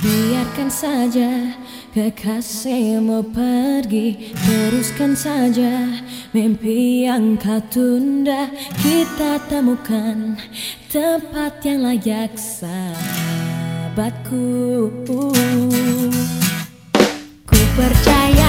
Biarkan saja kekasihmu pergi. Teruskan saja mimpi yang kau tunda. Kita temukan tempat yang layak sahabatku. Ku percaya